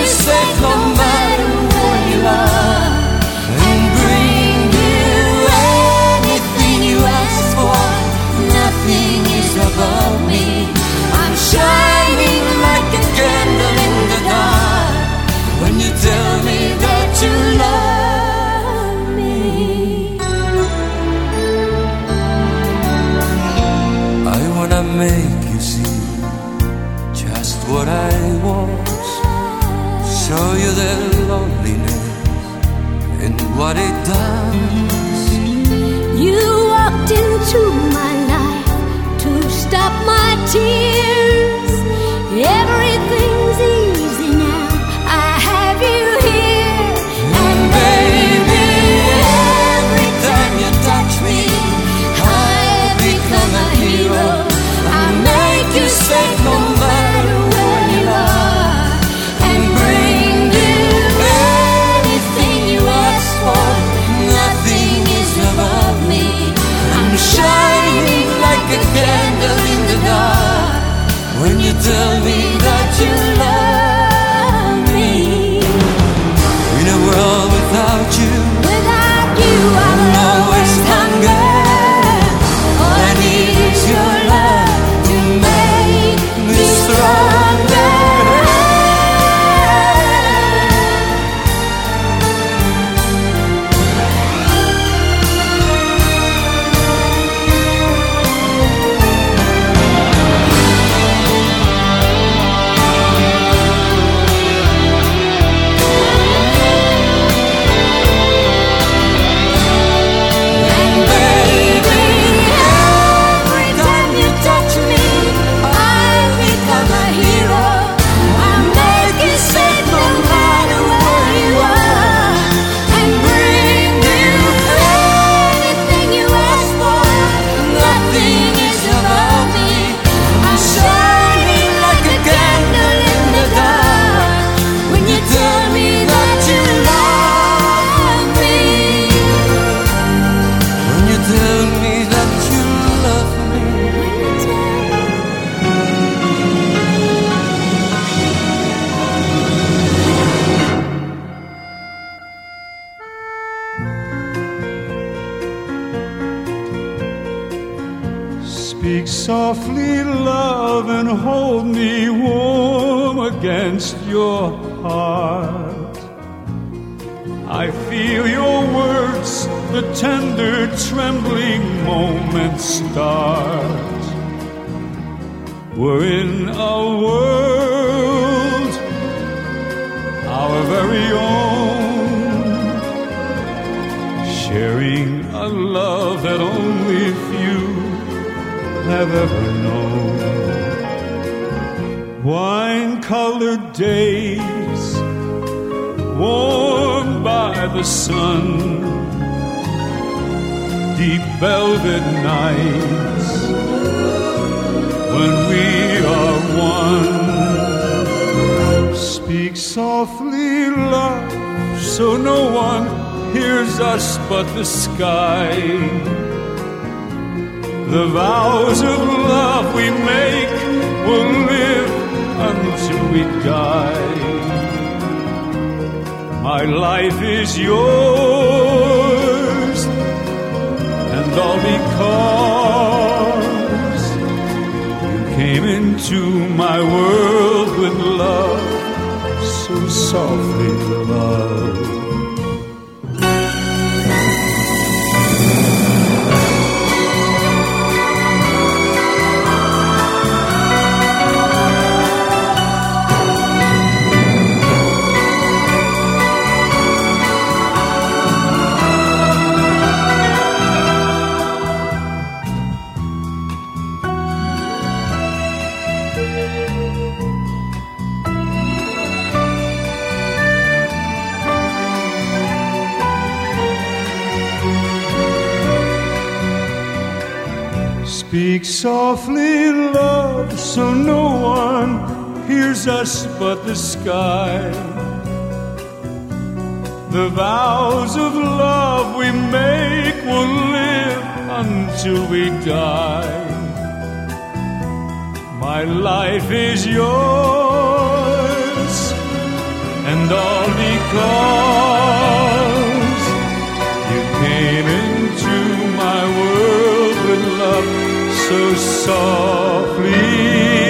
softly, love us but the sky. The vows of love we make will live until we die. My life is yours, and all because you came into my world with love, so softly, love. Softly, love, so no one hears us but the sky. The vows of love we make will live until we die. My life is yours, and all because you came into my world with love so softly.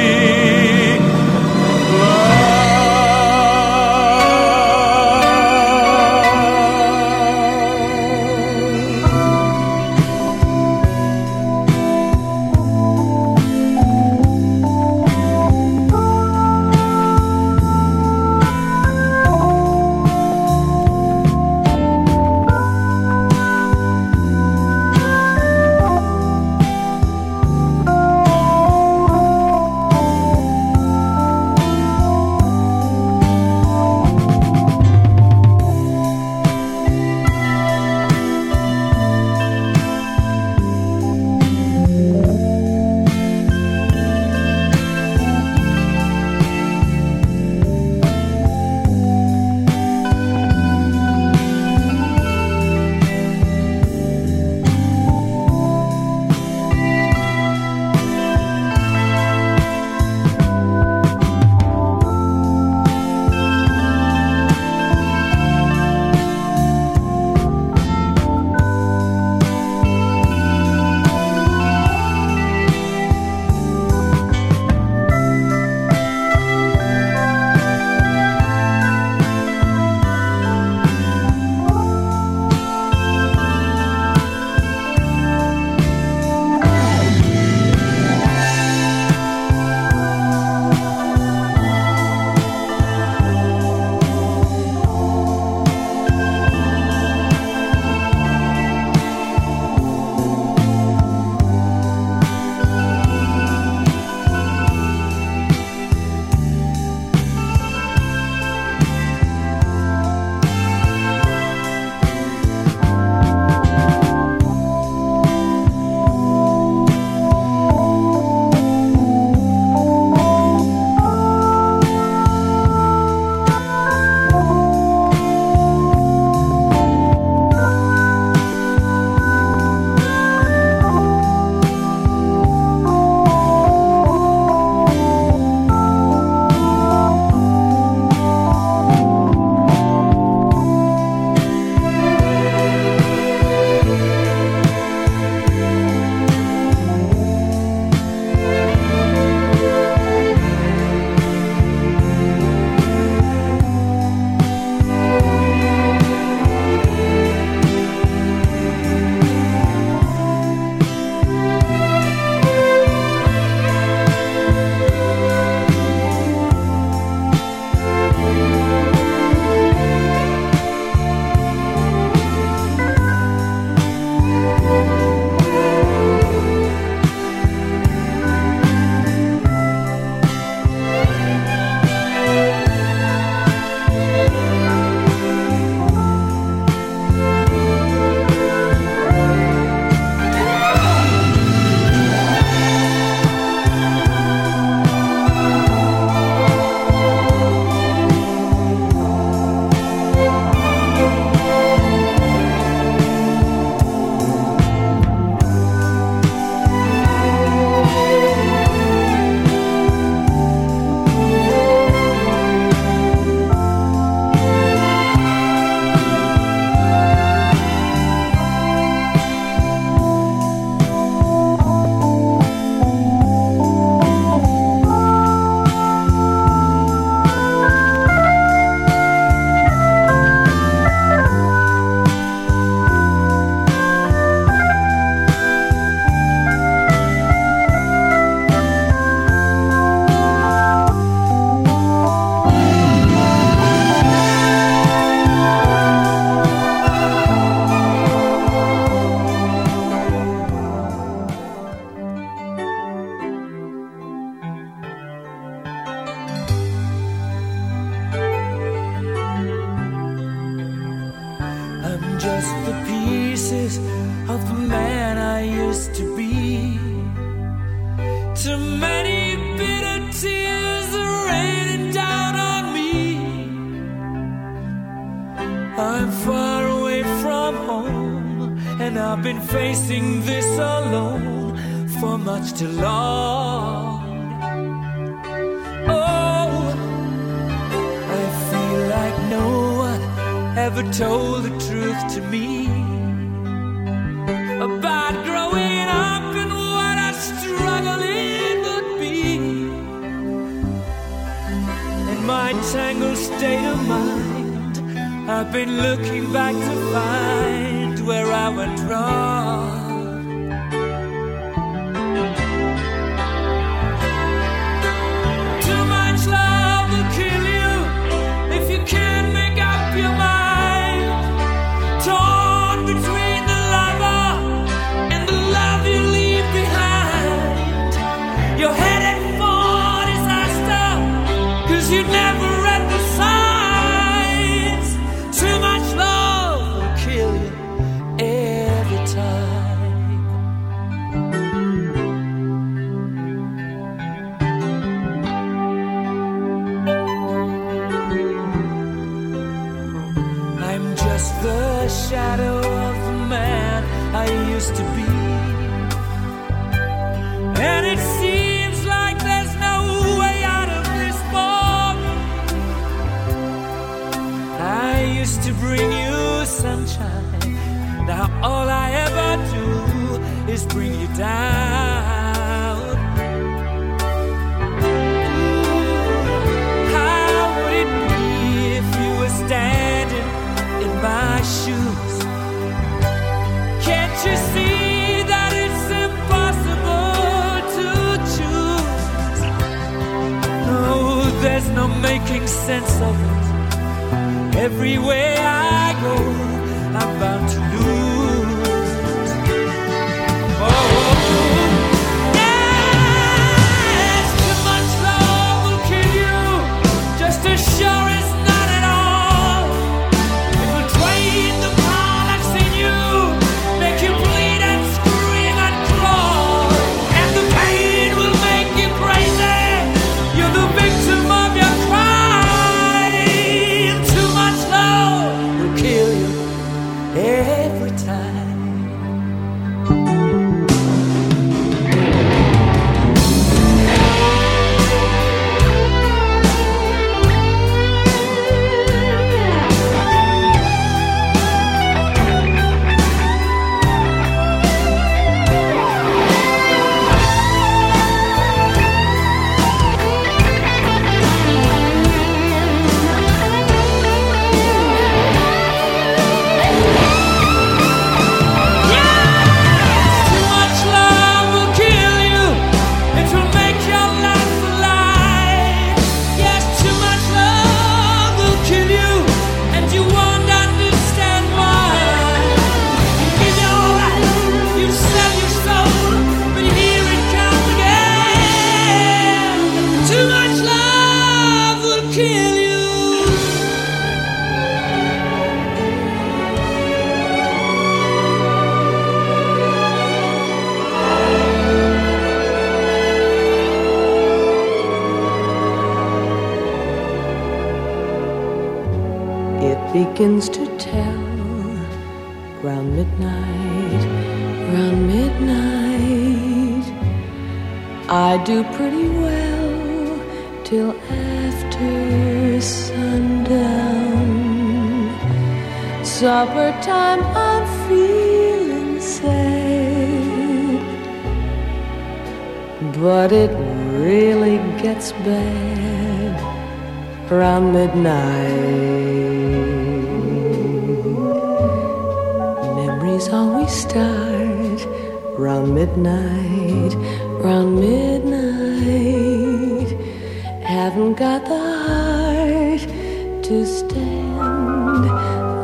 you'd never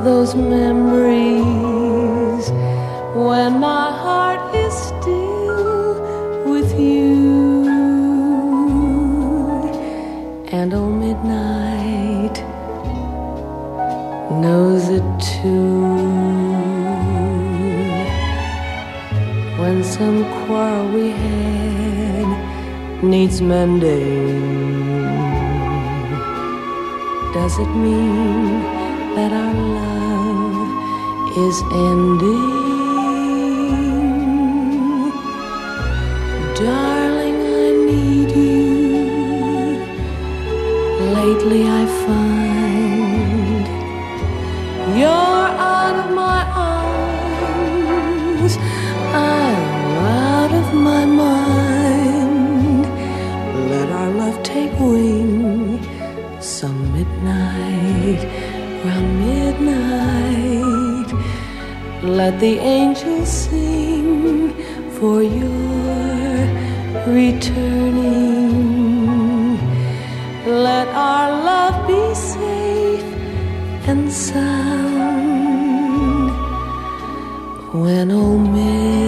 those memories when my heart is still with you. And oh, midnight knows it too. When some quarrel we had needs mending, does it mean that our love? is ending. Darling, I need you. Lately, I find you're out of my arms. I'm out of my mind. Let our love take wing some midnight, round midnight. Let the angels sing for your returning. Let our love be safe and sound when old men.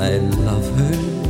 I love her.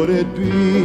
would it be?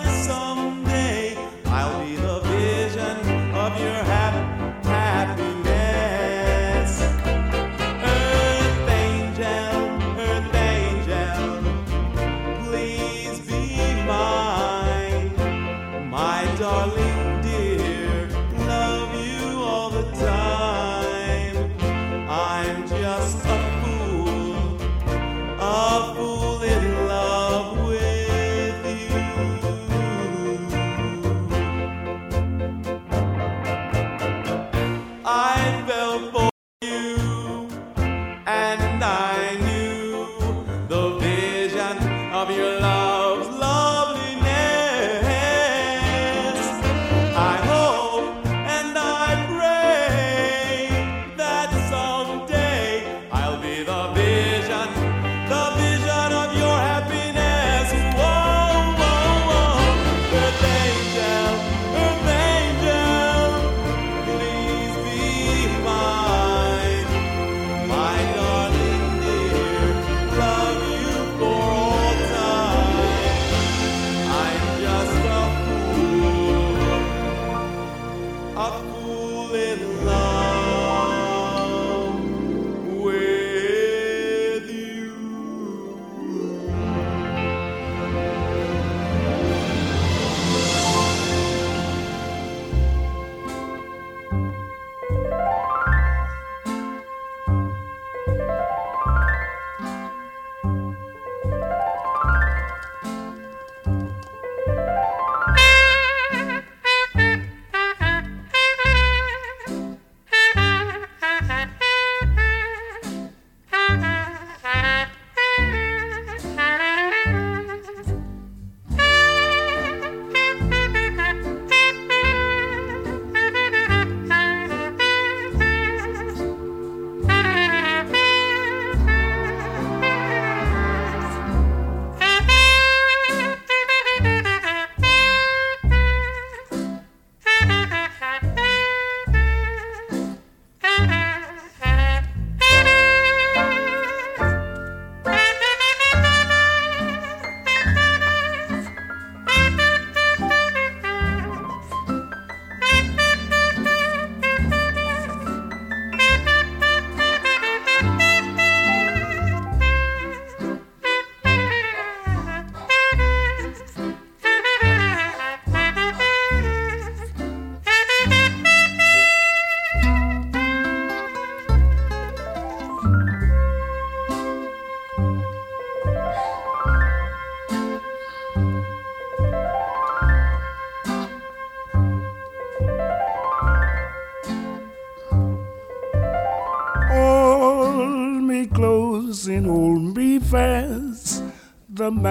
That someday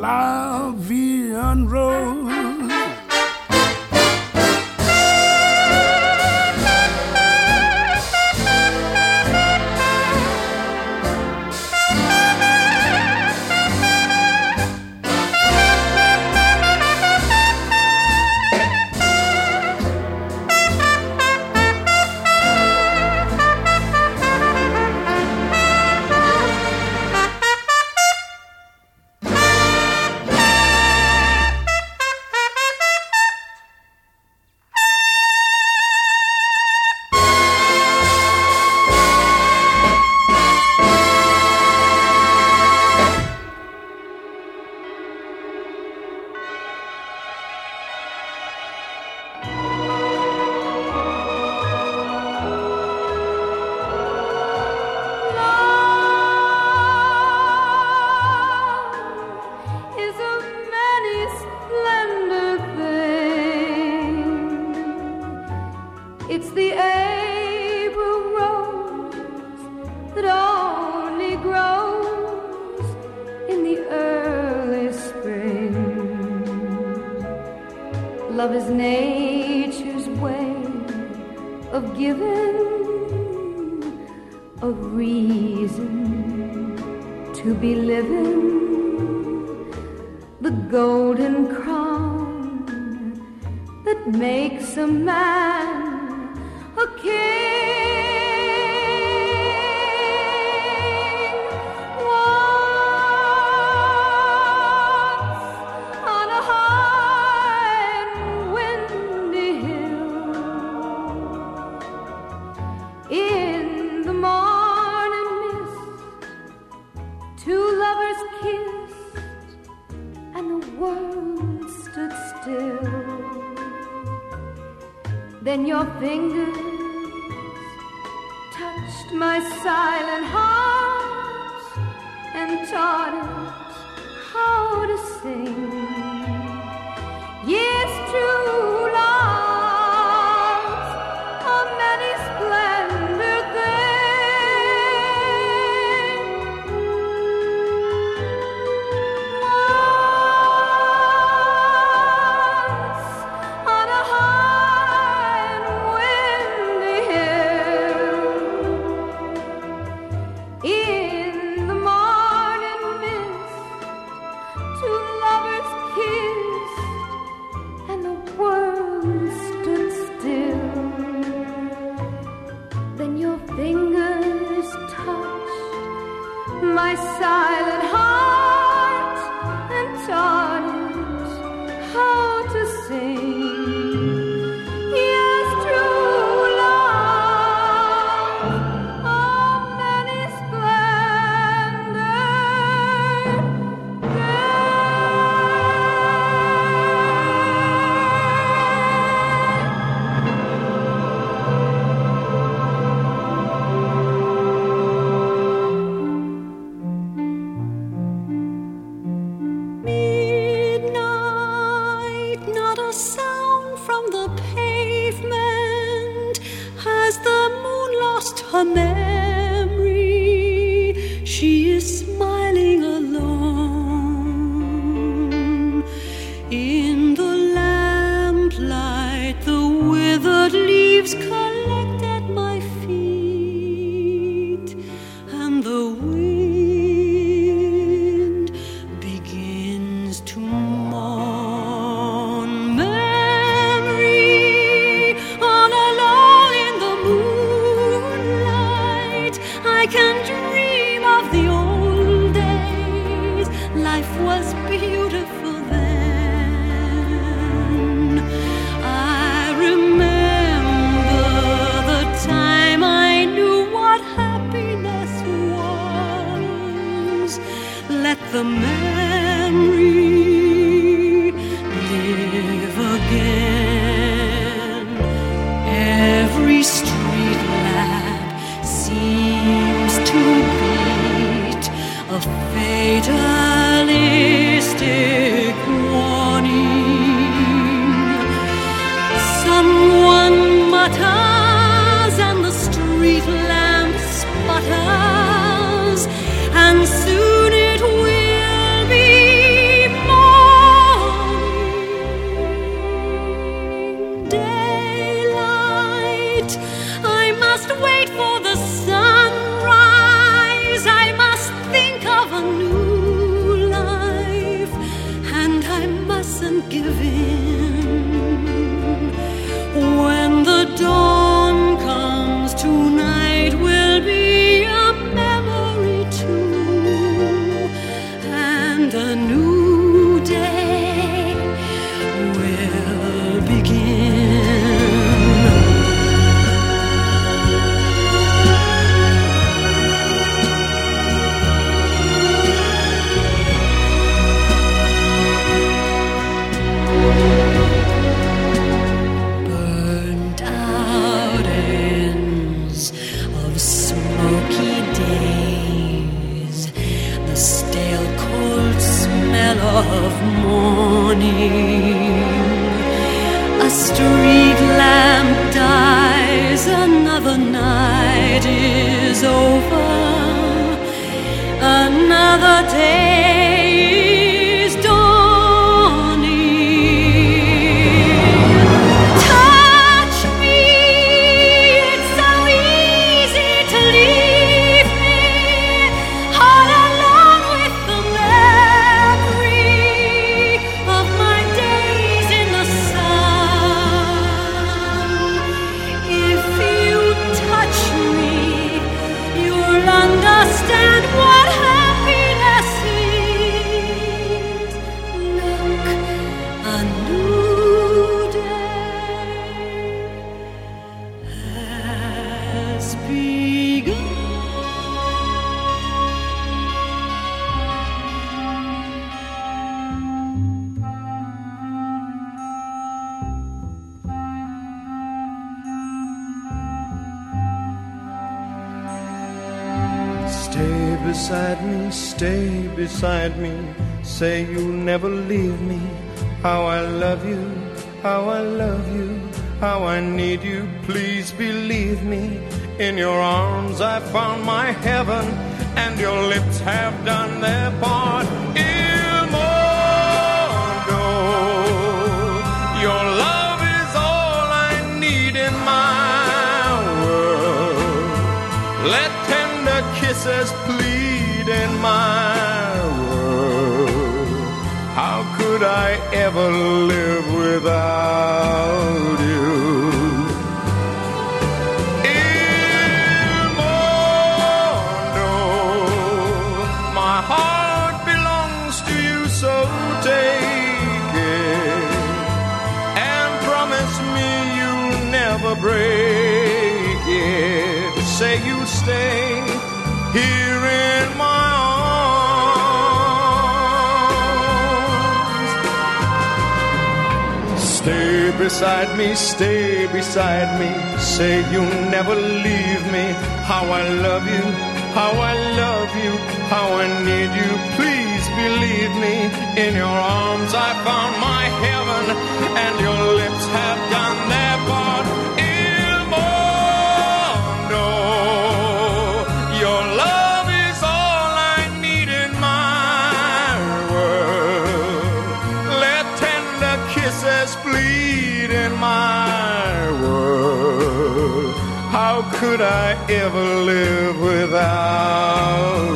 la vie. Love is nature's way of giving a reason to be living. The golden crown that makes a man silent heart beside me. Say you'll never leave me. How I love you, how I love you, how I need you. Please believe me. In your arms I found my heaven, and your lips have done their part. Your love is all I need in my world. Let tender kisses plead in my ever live without you? Il my heart belongs to you, so take it and promise me you'll never break it. Say you'll stay beside me, stay beside me. Say you'll never leave me. How I love you, how I love you, how I need you. Please believe me. In your arms I found my heaven, and your lips have done their part. Could I ever live without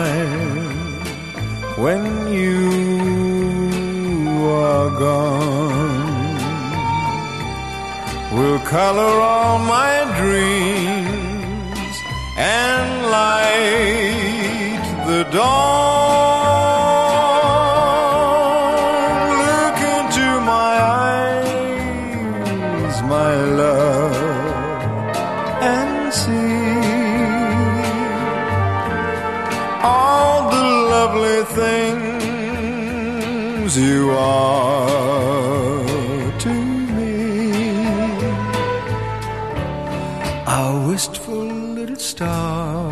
smile when you are gone will color all my dreams and light the dawn. You are to me. Our wistful little star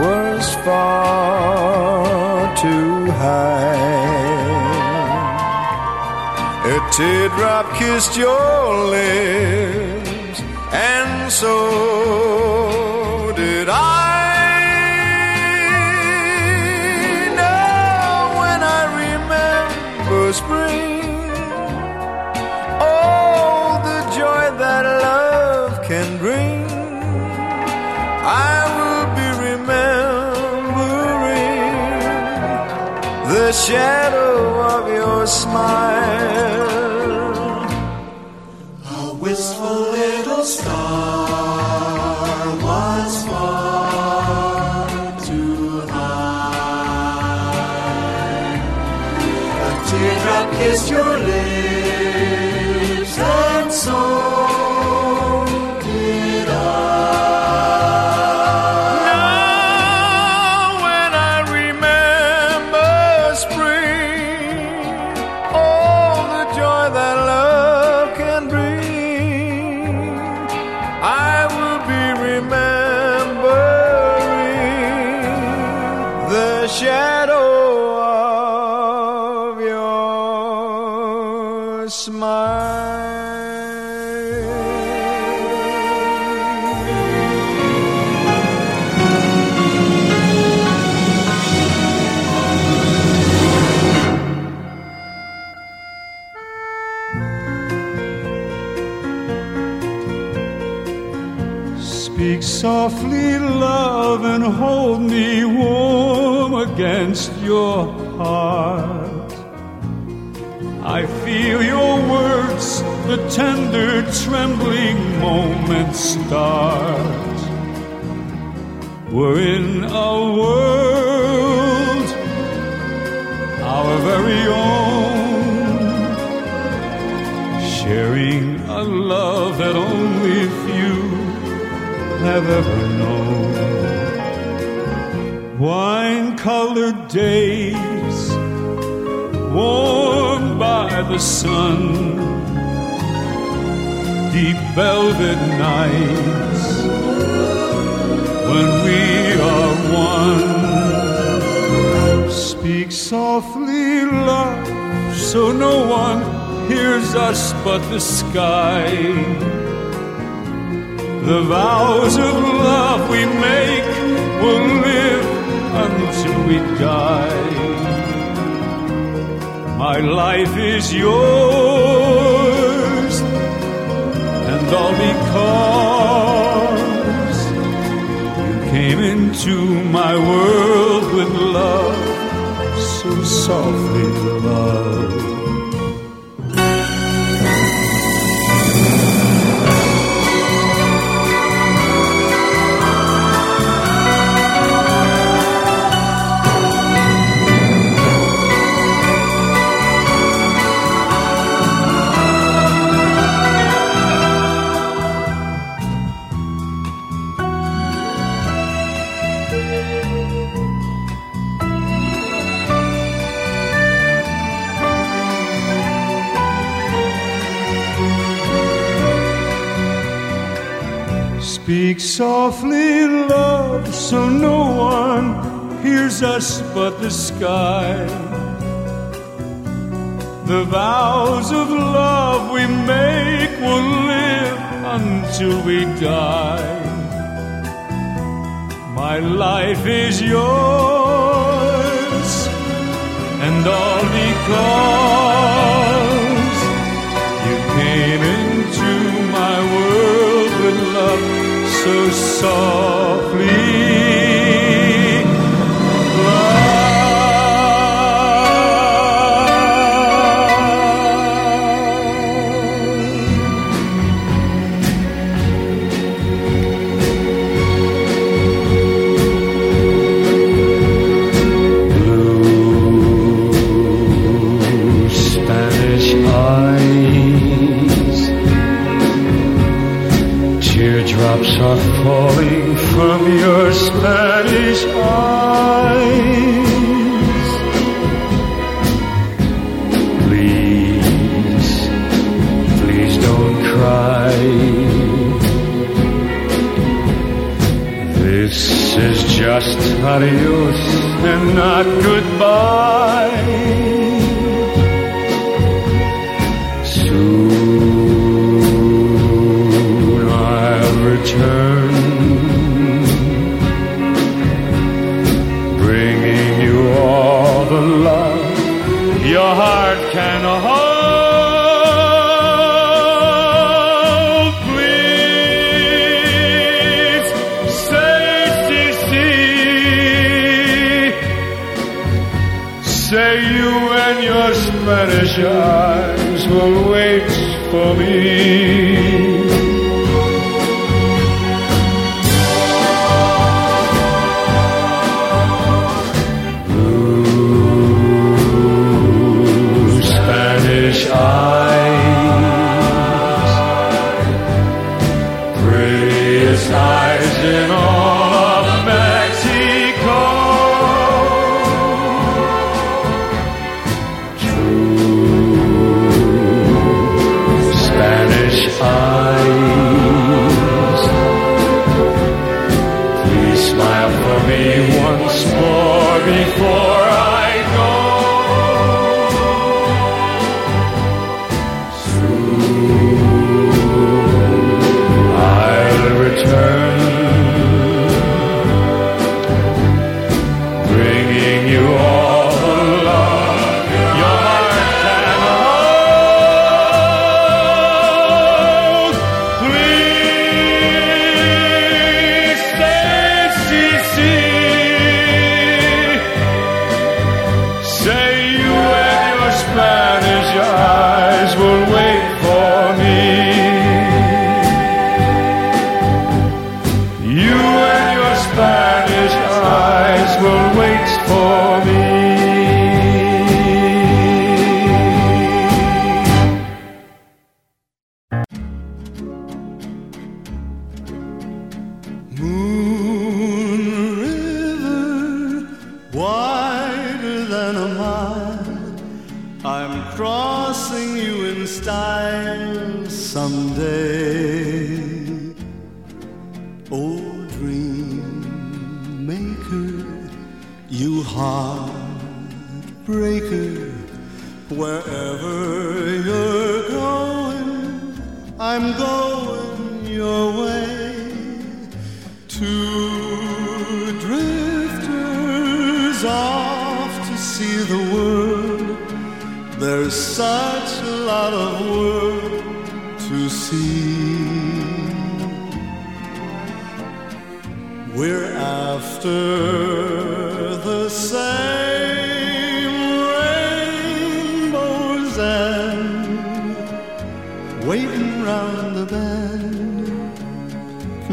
was far too high. A teardrop kissed your lips, and so shadow of your smile. But the sky. The vows of love we make will live until we die. My life is yours, and all because you came into my world with love, so softly, so no one hears us but the sky. The vows of love we make will live until we die. My life is yours, and all because you came into my world with love so softly. are falling from your Spanish eyes. Please, please don't cry. This is just adios and not goodbye. Shines, will wait for me.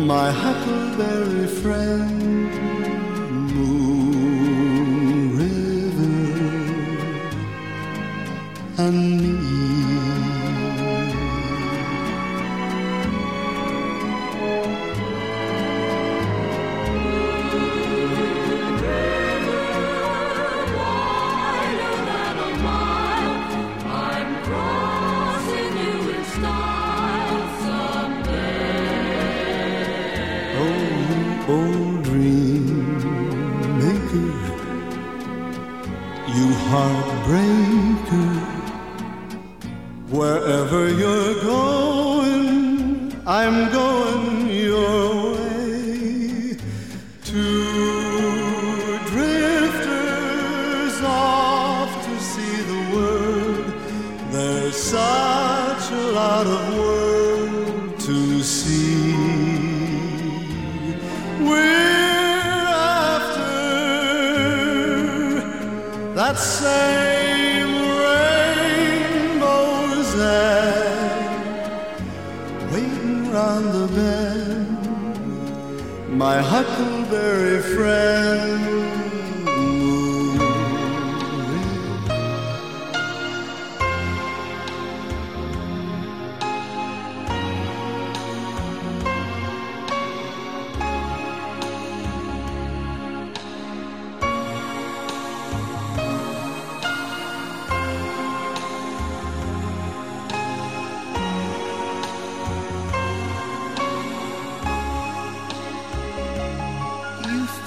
my huckleberry friend, Moon River, and me.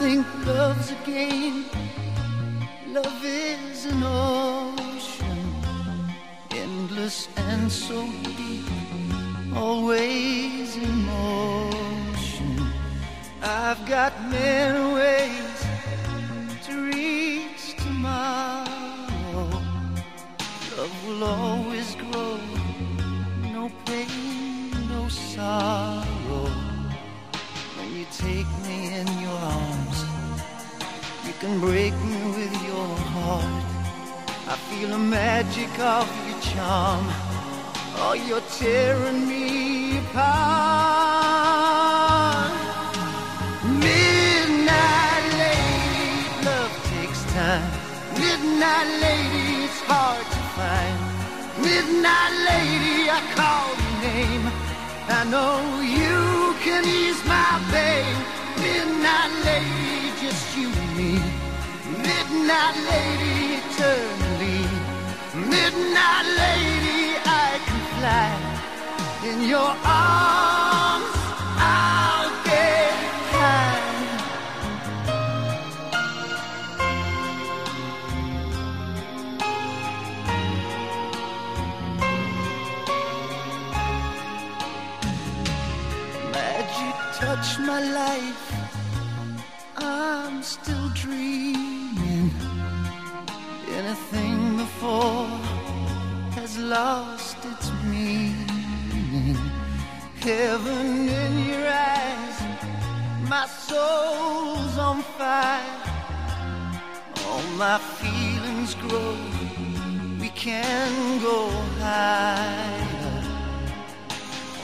Think love's a game. Love is an ocean, endless and so deep, always in motion. I've got many ways to reach tomorrow. Love will always grow, no pain, no sorrow. When you take me in can break me with your heart. I feel the magic of your charm. Oh, you're tearing me apart. Midnight lady, love takes time. Midnight lady, it's hard to find. Midnight lady, I call your name. I know you can ease my pain. Midnight lady, just you. Midnight lady, eternally. Midnight lady, I can fly. In your arms, I'll get high. Magic touch my life. I'm still dreaming. Anything before has lost its meaning. Heaven in your eyes, my soul's on fire. All my feelings grow. We can go higher.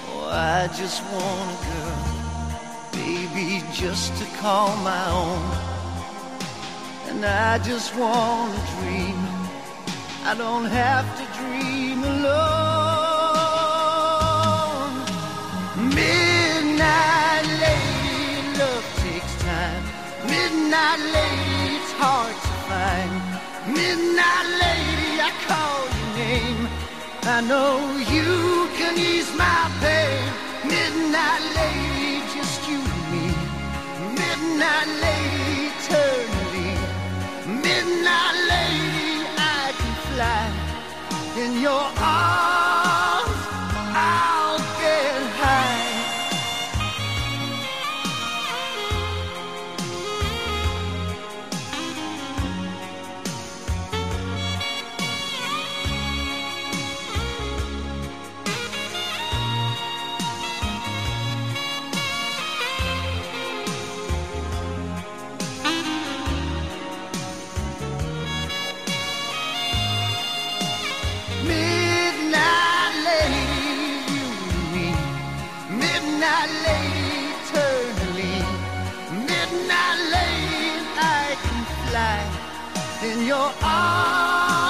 Oh, I just want a girl, baby, just to call my own. And I just want to dream. I don't have to dream alone. Midnight lady, love takes time. Midnight lady, it's hard to find. Midnight lady, I call your name. I know you can ease my pain. Midnight lady, just you and me. Midnight lady, eternally. Midnight lady, I can fly. In your arms, your